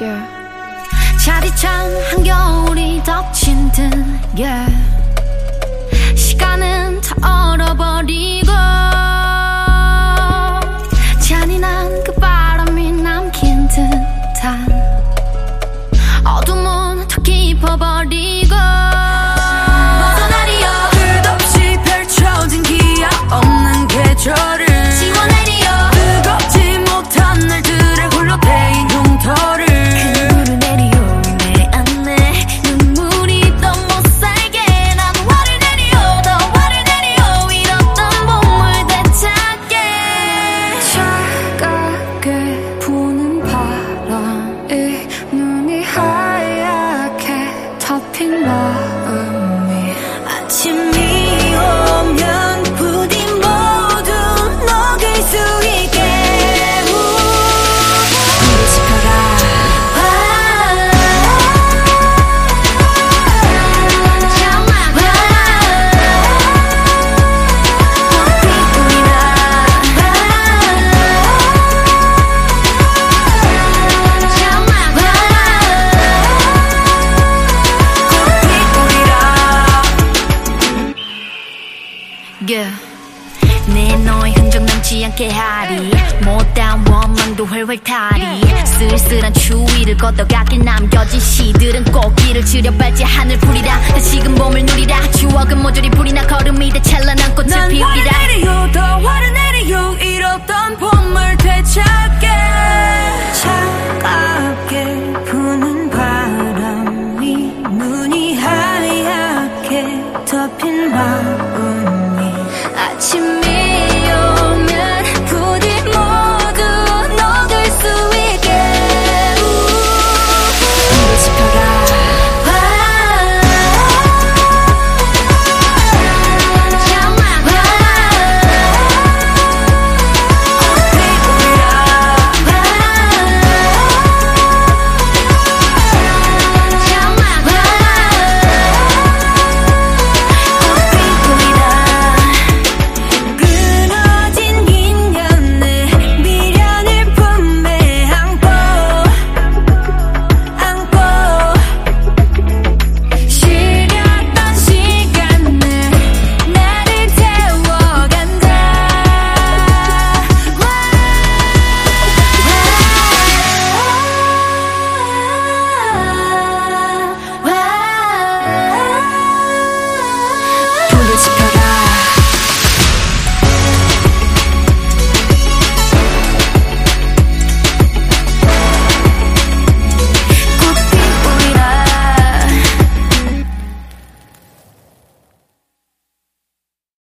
yeah. 차디찬 한 Yeah. 내 너의 흔적 남지 않게 하리. 못다운 원망도 훨훨 타리. 쓸쓸한 추위를 걷어가길 남겨진 시들은 꽃길을 지려 발지 하늘 풀이라. 다시금 봄을 누리라. 추억은 모조리 불이 나 걸음이 돼 찬란한 꽃을 난 화를 피우리라. 내리요 더 화를 내리요. 잃었던 봄을 되찾게. 차갑게 부는 바람이 눈이 하얗게 덮인 마 음이 아침이